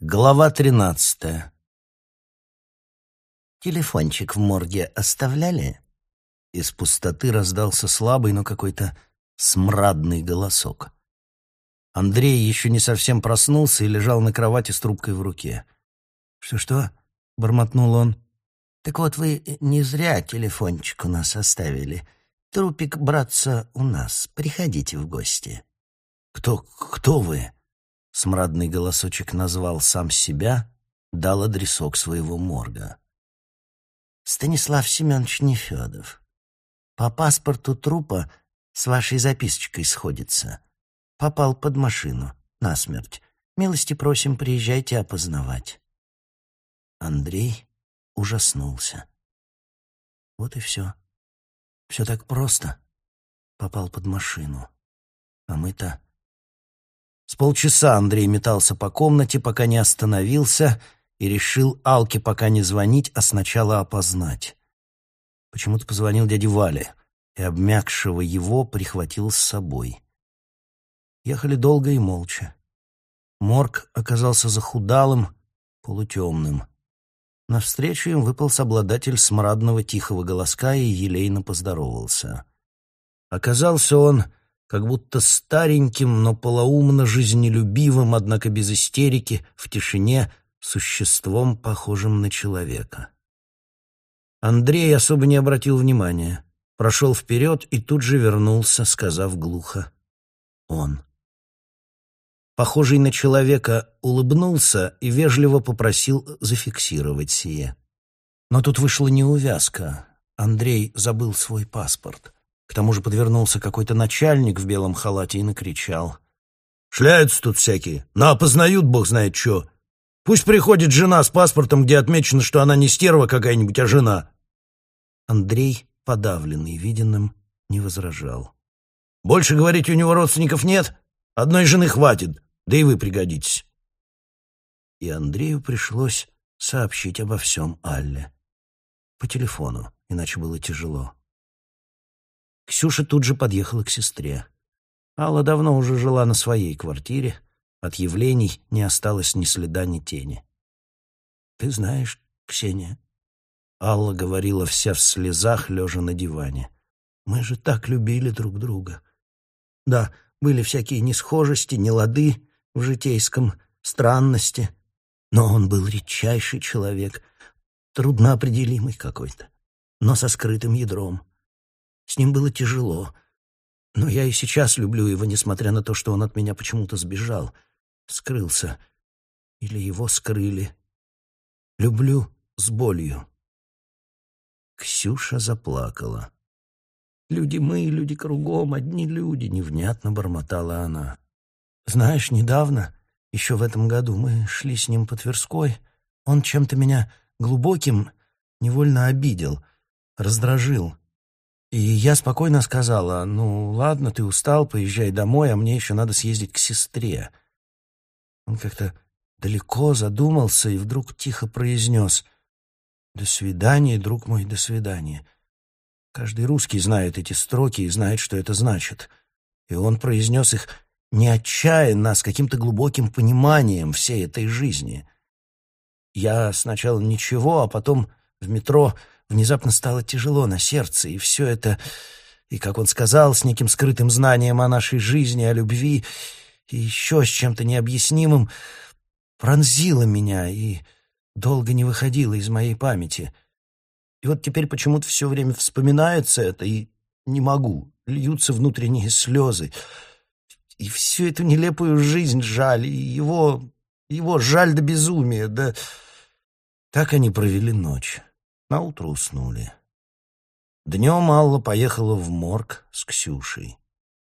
Глава тринадцатая. «Телефончик в морге оставляли?» Из пустоты раздался слабый, но какой-то смрадный голосок. Андрей еще не совсем проснулся и лежал на кровати с трубкой в руке. «Что-что?» — бормотнул он. «Так вот, вы не зря телефончик у нас оставили. Трупик, братца, у нас. Приходите в гости». «Кто... кто вы?» Смрадный голосочек назвал сам себя, дал адресок своего морга. «Станислав Семенович Нефедов. По паспорту трупа с вашей записочкой сходится. Попал под машину, насмерть. Милости просим, приезжайте опознавать». Андрей ужаснулся. Вот и все. Все так просто. Попал под машину. А мы-то с полчаса Андрей метался по комнате, пока не остановился, и решил Алке пока не звонить, а сначала опознать. Почему-то позвонил дяде Вале, и обмякшего его прихватил с собой. Ехали долго и молча. Морг оказался захудалым, полутемным. Навстречу им выпал обладатель смрадного тихого голоска и елейно поздоровался. Оказался он как будто стареньким, но полоумно жизнелюбивым, однако без истерики, в тишине, существом, похожим на человека. Андрей особо не обратил внимания, прошел вперед и тут же вернулся, сказав глухо «Он». Похожий на человека улыбнулся и вежливо попросил зафиксировать сие. Но тут вышла неувязка. Андрей забыл свой паспорт — к тому же подвернулся какой-то начальник в белом халате и накричал. «Шляются тут всякие, но опознают бог знает что. Пусть приходит жена с паспортом, где отмечено, что она не стерва какая-нибудь, а жена». Андрей, подавленный виденным, не возражал. «Больше, говорить, у него родственников нет? Одной жены хватит, да и вы пригодитесь». И Андрею пришлось сообщить обо всем Алле. По телефону, иначе было тяжело. Ксюша тут же подъехала к сестре. Алла давно уже жила на своей квартире. От явлений не осталось ни следа, ни тени. «Ты знаешь, Ксения...» Алла говорила вся в слезах, лежа на диване. «Мы же так любили друг друга. Да, были всякие несхожести, нелады в житейском, странности. Но он был редчайший человек, трудноопределимый какой-то, но со скрытым ядром. С ним было тяжело. Но я и сейчас люблю его, несмотря на то, что он от меня почему-то сбежал, скрылся. Или его скрыли. Люблю с болью. Ксюша заплакала. «Люди мы, люди кругом, одни люди», — невнятно бормотала она. «Знаешь, недавно, еще в этом году, мы шли с ним по Тверской. Он чем-то меня глубоким невольно обидел, раздражил. И я спокойно сказала, ну ладно, ты устал, поезжай домой, а мне еще надо съездить к сестре. Он как-то далеко задумался и вдруг тихо произнес «До свидания, друг мой, до свидания». Каждый русский знает эти строки и знает, что это значит. И он произнес их не отчаянно, а с каким-то глубоким пониманием всей этой жизни. Я сначала ничего, а потом в метро Внезапно стало тяжело на сердце, и все это, и, как он сказал, с неким скрытым знанием о нашей жизни, о любви, и еще с чем-то необъяснимым, пронзило меня и долго не выходило из моей памяти. И вот теперь почему-то все время вспоминается это, и не могу, льются внутренние слезы. И всю эту нелепую жизнь жаль, и его, его жаль до безумия, да... Так они провели ночь. Наутро уснули. Днем Алла поехала в морг с Ксюшей.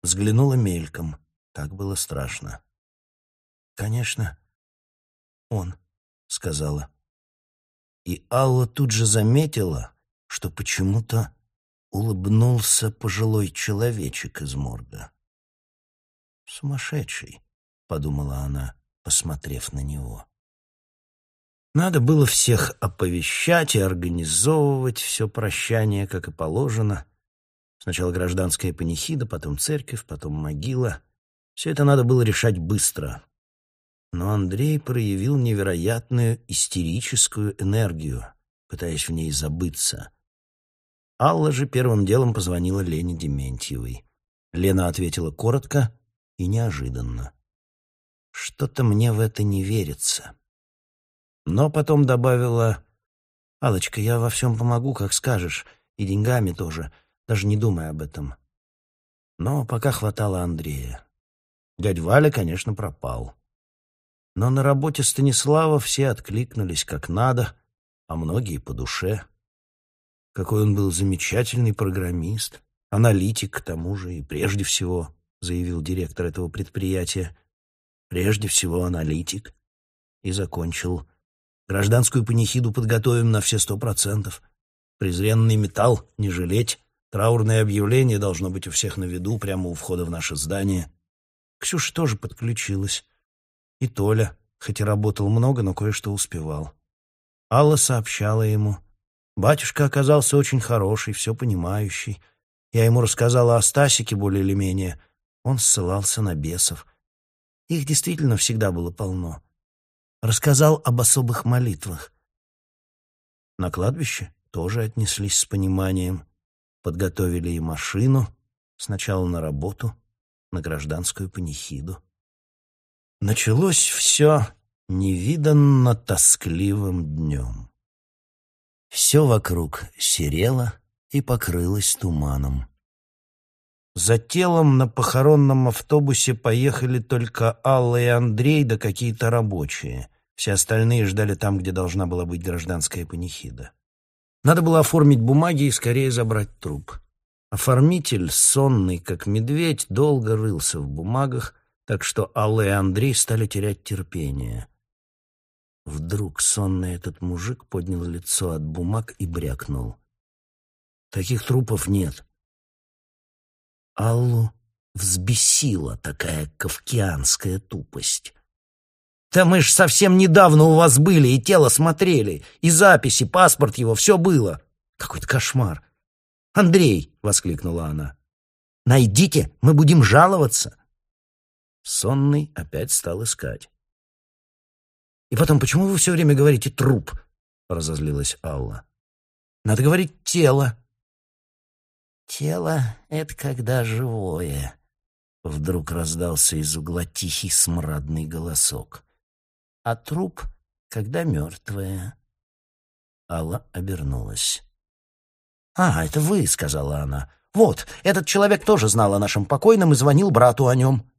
Взглянула мельком. Так было страшно. «Конечно, он», — сказала. И Алла тут же заметила, что почему-то улыбнулся пожилой человечек из морга. «Сумасшедший», — подумала она, посмотрев на него. Надо было всех оповещать и организовывать все прощание, как и положено. Сначала гражданская панихида, потом церковь, потом могила. Все это надо было решать быстро. Но Андрей проявил невероятную истерическую энергию, пытаясь в ней забыться. Алла же первым делом позвонила Лене Дементьевой. Лена ответила коротко и неожиданно. «Что-то мне в это не верится». Но потом добавила, «Аллочка, я во всем помогу, как скажешь, и деньгами тоже, даже не думай об этом». Но пока хватало Андрея. Дядь Валя, конечно, пропал. Но на работе Станислава все откликнулись как надо, а многие по душе. Какой он был замечательный программист, аналитик к тому же, и прежде всего, заявил директор этого предприятия, прежде всего аналитик. И закончил. Гражданскую панихиду подготовим на все сто процентов. Презренный металл не жалеть. Траурное объявление должно быть у всех на виду, прямо у входа в наше здание. Ксюша тоже подключилась. И Толя, хоть и работал много, но кое-что успевал. Алла сообщала ему. Батюшка оказался очень хороший, все понимающий. Я ему рассказала о Стасике более или менее. Он ссылался на бесов. Их действительно всегда было полно. Рассказал об особых молитвах. На кладбище тоже отнеслись с пониманием. Подготовили и машину, сначала на работу, на гражданскую панихиду. Началось все невиданно тоскливым днем. Все вокруг серело и покрылось туманом. За телом на похоронном автобусе поехали только Алла и Андрей, да какие-то рабочие. Все остальные ждали там, где должна была быть гражданская панихида. Надо было оформить бумаги и скорее забрать труп. Оформитель, сонный как медведь, долго рылся в бумагах, так что Алла и Андрей стали терять терпение. Вдруг сонный этот мужик поднял лицо от бумаг и брякнул. «Таких трупов нет». Аллу взбесила такая кавкианская тупость. «Да мы ж совсем недавно у вас были, и тело смотрели, и записи, паспорт его, все было. Какой-то кошмар!» «Андрей!» — воскликнула она. «Найдите, мы будем жаловаться!» Сонный опять стал искать. «И потом, почему вы все время говорите «труп»?» — разозлилась Алла. «Надо говорить «тело». «Тело — это когда живое», — вдруг раздался из угла тихий смрадный голосок. «А труп — когда мертвое». Алла обернулась. «А, это вы», — сказала она. «Вот, этот человек тоже знал о нашем покойном и звонил брату о нем».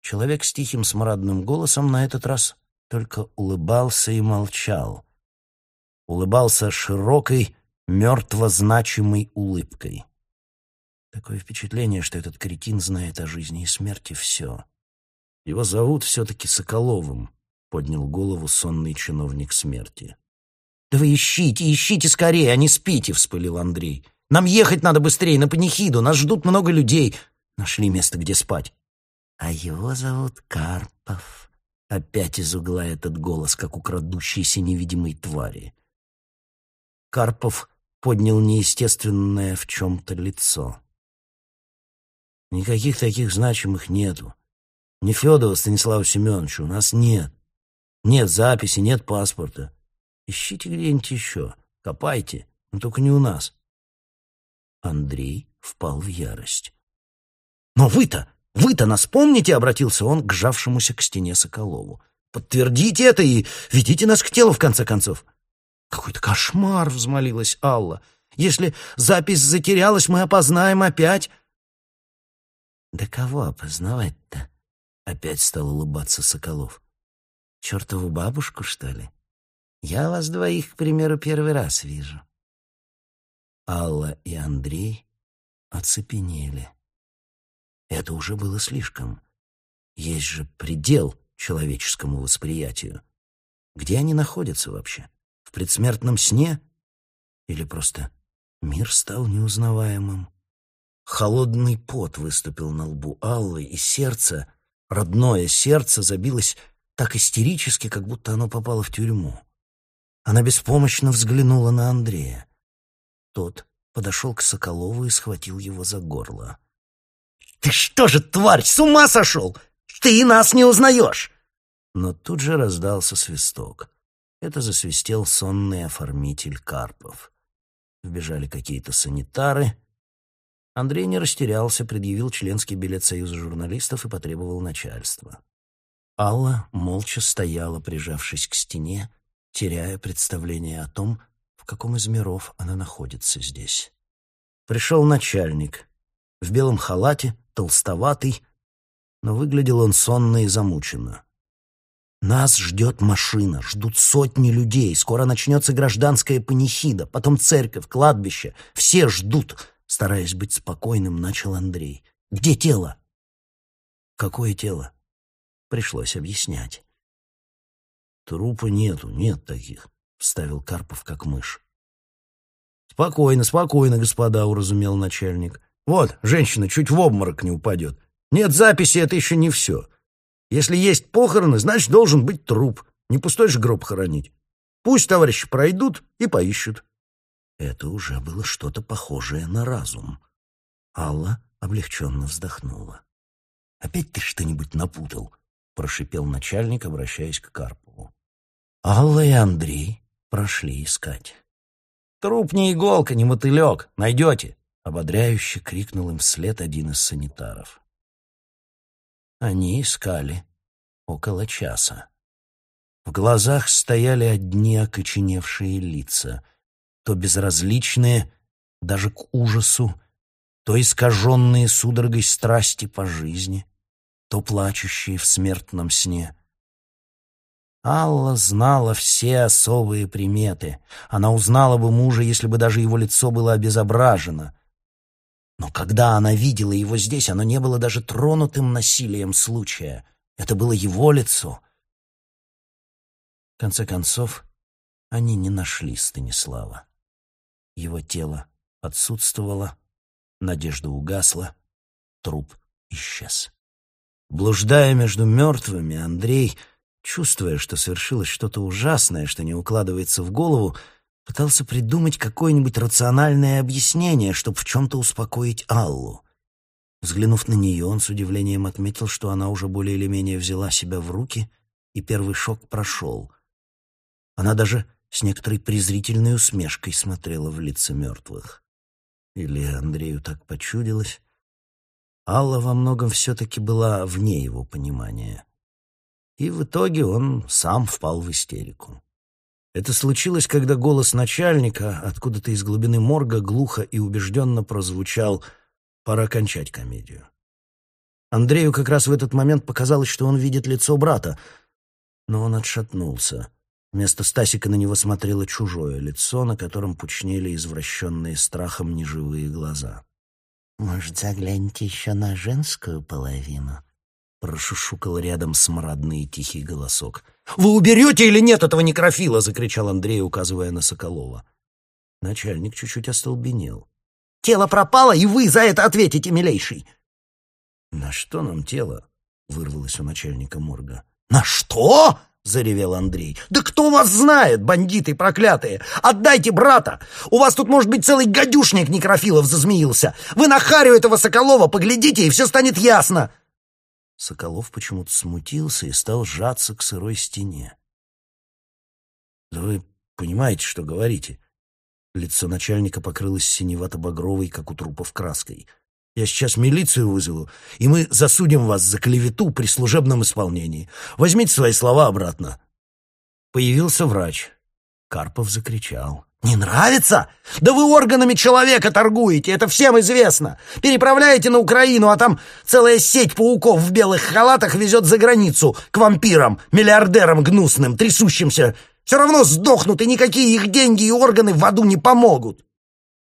Человек с тихим смрадным голосом на этот раз только улыбался и молчал. Улыбался широкой, мертво значимой улыбкой. Такое впечатление, что этот кретин знает о жизни и смерти все. Его зовут все-таки Соколовым, поднял голову сонный чиновник смерти. «Да вы ищите, ищите скорее, а не спите!» — вспылил Андрей. «Нам ехать надо быстрее на панихиду, нас ждут много людей. Нашли место, где спать. А его зовут Карпов. Опять из угла этот голос, как у крадущейся невидимой твари. Карпов поднял неестественное в чем-то лицо. Никаких таких значимых нету. Ни Федова Станислава Семеновича у нас нет. Нет записи, нет паспорта. Ищите где-нибудь еще. Копайте, но только не у нас. Андрей впал в ярость. «Но вы-то вы-то нас помните?» — обратился он к жавшемуся к стене Соколову. «Подтвердите это и ведите нас к телу, в конце концов». «Какой-то кошмар!» — взмолилась Алла. «Если запись затерялась, мы опознаем опять». «Да кого опознавать-то?» — опять стал улыбаться Соколов. «Чертову бабушку, что ли? Я вас двоих, к примеру, первый раз вижу». Алла и Андрей оцепенели. Это уже было слишком. Есть же предел человеческому восприятию. Где они находятся вообще? В предсмертном сне? Или просто мир стал неузнаваемым? Холодный пот выступил на лбу Аллы, и сердце, родное сердце, забилось так истерически, как будто оно попало в тюрьму. Она беспомощно взглянула на Андрея. Тот подошел к Соколову и схватил его за горло. «Ты что же, тварь, с ума сошел? Ты нас не узнаешь!» Но тут же раздался свисток. Это засвистел сонный оформитель Карпов. Вбежали какие-то санитары. Андрей не растерялся, предъявил членский билет Союза журналистов и потребовал начальства. Алла молча стояла, прижавшись к стене, теряя представление о том, в каком из миров она находится здесь. Пришел начальник. В белом халате, толстоватый, но выглядел он сонно и замученно. Нас ждет машина, ждут сотни людей. Скоро начнется гражданская панихида, потом церковь, кладбище. Все ждут. Стараясь быть спокойным, начал Андрей. Где тело? Какое тело? Пришлось объяснять. Трупа нету, нет таких, вставил Карпов как мышь. Спокойно, спокойно, господа, уразумел начальник. Вот, женщина чуть в обморок не упадет. Нет записи, это еще не все. Если есть похороны, значит, должен быть труп. Не пустой же гроб хоронить. Пусть товарищи пройдут и поищут. Это уже было что-то похожее на разум. Алла облегченно вздохнула. «Опять ты что-нибудь напутал?» — прошипел начальник, обращаясь к Карпову. Алла и Андрей прошли искать. «Труп не иголка, не мотылек. Найдете!» — ободряюще крикнул им вслед один из санитаров. Они искали около часа. В глазах стояли одни окоченевшие лица, то безразличные даже к ужасу, то искаженные судорогой страсти по жизни, то плачущие в смертном сне. Алла знала все особые приметы. Она узнала бы мужа, если бы даже его лицо было обезображено — но когда она видела его здесь, оно не было даже тронутым насилием случая. Это было его лицо. В конце концов, они не нашли Станислава. Его тело отсутствовало, надежда угасла, труп исчез. Блуждая между мертвыми, Андрей, чувствуя, что совершилось что-то ужасное, что не укладывается в голову, Пытался придумать какое-нибудь рациональное объяснение, чтобы в чем-то успокоить Аллу. Взглянув на нее, он с удивлением отметил, что она уже более или менее взяла себя в руки, и первый шок прошел. Она даже с некоторой презрительной усмешкой смотрела в лица мертвых. Или Андрею так почудилось. Алла во многом все-таки была вне его понимания. И в итоге он сам впал в истерику. Это случилось, когда голос начальника откуда-то из глубины морга глухо и убежденно прозвучал «Пора кончать комедию». Андрею как раз в этот момент показалось, что он видит лицо брата, но он отшатнулся. Вместо Стасика на него смотрело чужое лицо, на котором пучнели извращенные страхом неживые глаза. «Может, загляните еще на женскую половину?» Прошушукал рядом смрадный тихий голосок. «Вы уберете или нет этого некрофила?» — закричал Андрей, указывая на Соколова. Начальник чуть-чуть остолбенел. «Тело пропало, и вы за это ответите, милейший!» «На что нам тело?» — вырвалось у начальника морга. «На что?» — заревел Андрей. «Да кто вас знает, бандиты проклятые! Отдайте брата! У вас тут, может быть, целый гадюшник некрофилов зазмеился! Вы на харю этого Соколова поглядите, и все станет ясно!» Соколов почему-то смутился и стал сжаться к сырой стене. «Да вы понимаете, что говорите?» Лицо начальника покрылось синевато-багровой, как у трупов, краской. «Я сейчас милицию вызову, и мы засудим вас за клевету при служебном исполнении. Возьмите свои слова обратно». Появился врач. Карпов закричал. «Не нравится? Да вы органами человека торгуете, это всем известно. Переправляете на Украину, а там целая сеть пауков в белых халатах везет за границу к вампирам, миллиардерам гнусным, трясущимся. Все равно сдохнут, и никакие их деньги и органы в аду не помогут».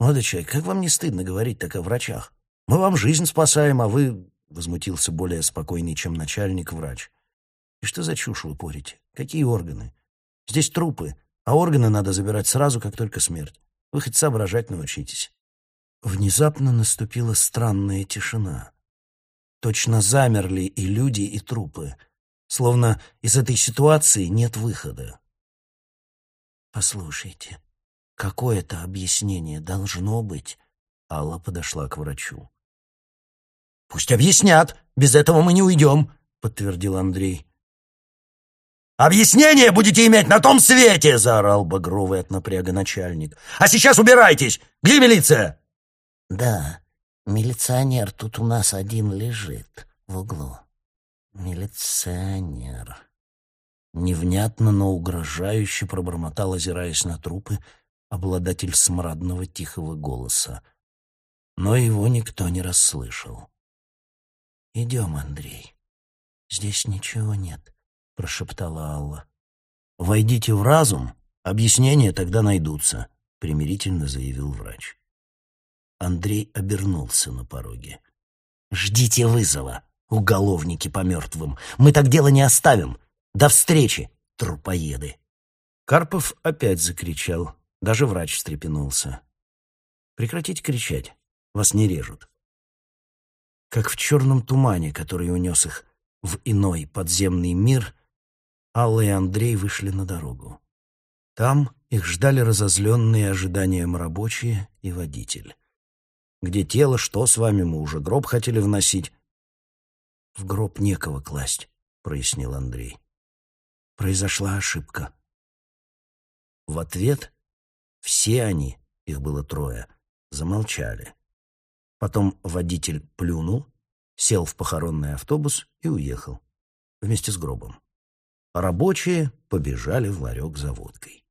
«Молодой человек, как вам не стыдно говорить так о врачах? Мы вам жизнь спасаем, а вы...» — возмутился более спокойный, чем начальник врач. «И что за чушь вы порите? Какие органы? Здесь трупы». А органы надо забирать сразу, как только смерть. Вы хоть соображать научитесь. Внезапно наступила странная тишина. Точно замерли и люди, и трупы. Словно из этой ситуации нет выхода. «Послушайте, какое-то объяснение должно быть?» Алла подошла к врачу. «Пусть объяснят! Без этого мы не уйдем!» — подтвердил Андрей. «Объяснение будете иметь на том свете!» — заорал багровый от напряга начальник. «А сейчас убирайтесь! Где милиция?» «Да, милиционер тут у нас один лежит в углу. Милиционер». Невнятно, но угрожающе пробормотал, озираясь на трупы, обладатель смрадного тихого голоса. Но его никто не расслышал. «Идем, Андрей. Здесь ничего нет», — прошептала Алла. «Войдите в разум, объяснения тогда найдутся», — примирительно заявил врач. Андрей обернулся на пороге. «Ждите вызова, уголовники по мертвым. Мы так дело не оставим. До встречи, трупоеды!» Карпов опять закричал. Даже врач встрепенулся. «Прекратите кричать. Вас не режут». Как в черном тумане, который унес их в иной подземный мир, Алла и Андрей вышли на дорогу. Там их ждали разозленные ожиданием рабочие и водитель. Где тело, что с вами, мы уже гроб хотели вносить. В гроб некого класть, прояснил Андрей. Произошла ошибка. В ответ все они, их было трое, замолчали. Потом водитель плюнул, сел в похоронный автобус и уехал вместе с гробом. Рабочие побежали в ларек за водкой.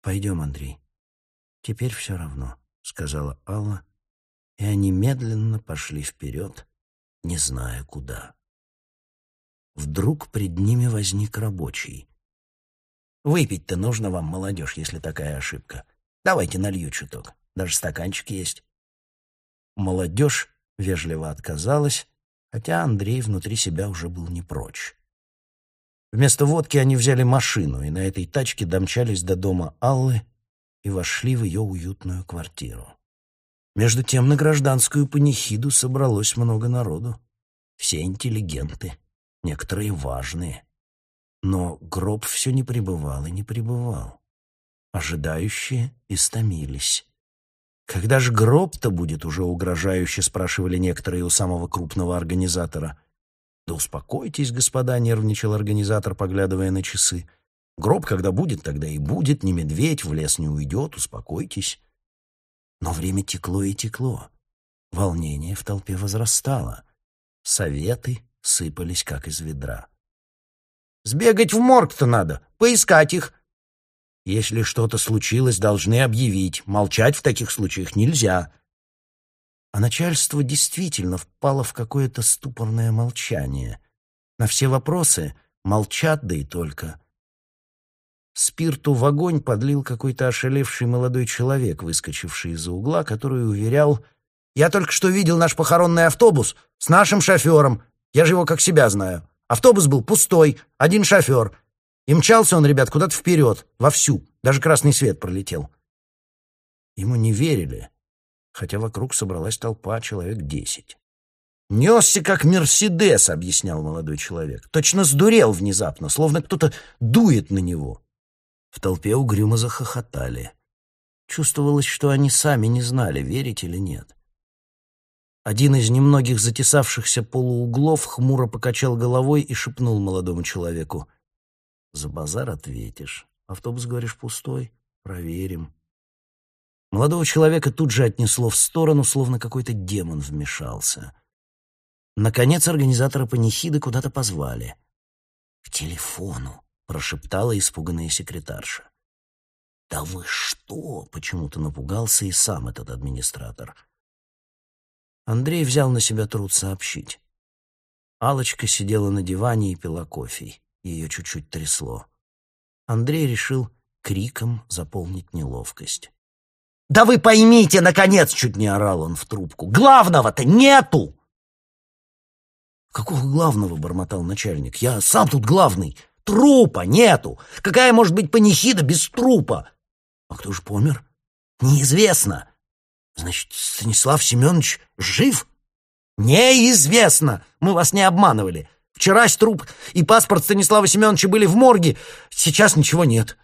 «Пойдем, Андрей. Теперь все равно», — сказала Алла, и они медленно пошли вперед, не зная куда. Вдруг пред ними возник рабочий. «Выпить-то нужно вам, молодежь, если такая ошибка. Давайте налью чуток. Даже стаканчик есть». Молодежь вежливо отказалась, хотя Андрей внутри себя уже был не прочь. Вместо водки они взяли машину и на этой тачке домчались до дома Аллы и вошли в ее уютную квартиру. Между тем на гражданскую панихиду собралось много народу. Все интеллигенты, некоторые важные. Но гроб все не пребывал и не пребывал. Ожидающие истомились. «Когда же гроб-то будет уже угрожающе?» — спрашивали некоторые у самого крупного организатора. «Да успокойтесь, господа», — нервничал организатор, поглядывая на часы. «Гроб, когда будет, тогда и будет. Не медведь, в лес не уйдет, успокойтесь». Но время текло и текло. Волнение в толпе возрастало. Советы сыпались, как из ведра. «Сбегать в морг-то надо, поискать их», если что-то случилось, должны объявить. Молчать в таких случаях нельзя. А начальство действительно впало в какое-то ступорное молчание. На все вопросы молчат, да и только. Спирту в огонь подлил какой-то ошалевший молодой человек, выскочивший из-за угла, который уверял, «Я только что видел наш похоронный автобус с нашим шофером. Я же его как себя знаю. Автобус был пустой, один шофер. И мчался он, ребят, куда-то вперед, вовсю. Даже красный свет пролетел. Ему не верили, хотя вокруг собралась толпа, человек десять. «Несся, как Мерседес», — объяснял молодой человек. Точно сдурел внезапно, словно кто-то дует на него. В толпе угрюмо захохотали. Чувствовалось, что они сами не знали, верить или нет. Один из немногих затесавшихся полууглов хмуро покачал головой и шепнул молодому человеку — за базар ответишь. Автобус, говоришь, пустой? Проверим. Молодого человека тут же отнесло в сторону, словно какой-то демон вмешался. Наконец организатора панихиды куда-то позвали. «К телефону», — прошептала испуганная секретарша. «Да вы что?» — почему-то напугался и сам этот администратор. Андрей взял на себя труд сообщить. алочка сидела на диване и пила кофе. Ее чуть-чуть трясло. Андрей решил криком заполнить неловкость. «Да вы поймите, наконец!» — чуть не орал он в трубку. «Главного-то нету!» «Какого главного?» — бормотал начальник. «Я сам тут главный. Трупа нету! Какая может быть панихида без трупа?» «А кто же помер?» «Неизвестно. Значит, Станислав Семенович жив?» «Неизвестно! Мы вас не обманывали. Вчерась труп и паспорт Станислава Семеновича были в морге. Сейчас ничего нет.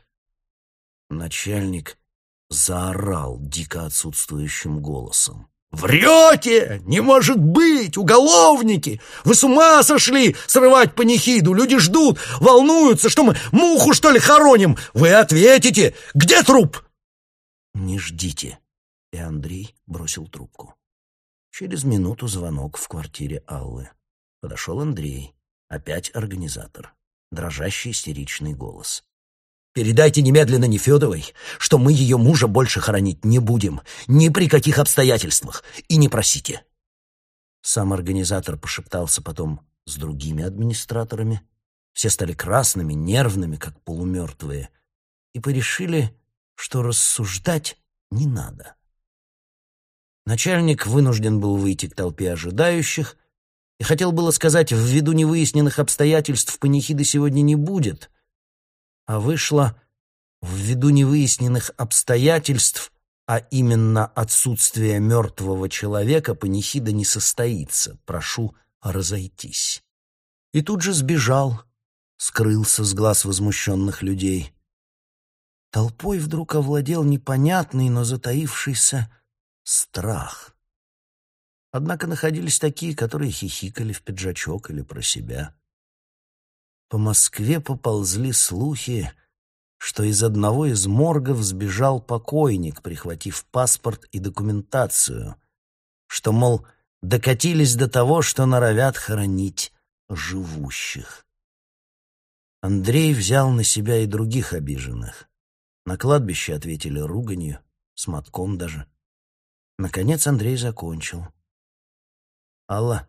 Начальник заорал дико отсутствующим голосом. «Врете! Не может быть! Уголовники! Вы с ума сошли срывать панихиду! Люди ждут, волнуются, что мы муху, что ли, хороним! Вы ответите! Где труп?» «Не ждите!» И Андрей бросил трубку. Через минуту звонок в квартире Аллы. Подошел Андрей, опять организатор. Дрожащий истеричный голос. Передайте немедленно Нефедовой, что мы ее мужа больше хоронить не будем, ни при каких обстоятельствах, и не просите. Сам организатор пошептался потом с другими администраторами. Все стали красными, нервными, как полумертвые, и порешили, что рассуждать не надо. Начальник вынужден был выйти к толпе ожидающих и хотел было сказать, ввиду невыясненных обстоятельств панихиды сегодня не будет — а вышло ввиду невыясненных обстоятельств, а именно отсутствие мертвого человека, панихида не состоится. Прошу разойтись. И тут же сбежал, скрылся с глаз возмущенных людей. Толпой вдруг овладел непонятный, но затаившийся страх. Однако находились такие, которые хихикали в пиджачок или про себя. По Москве поползли слухи, что из одного из моргов сбежал покойник, прихватив паспорт и документацию, что, мол, докатились до того, что норовят хоронить живущих. Андрей взял на себя и других обиженных. На кладбище ответили руганью, с мотком даже. Наконец Андрей закончил. Алла,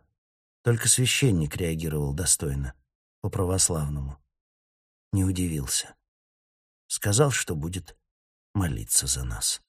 только священник реагировал достойно по-православному. Не удивился. Сказал, что будет молиться за нас.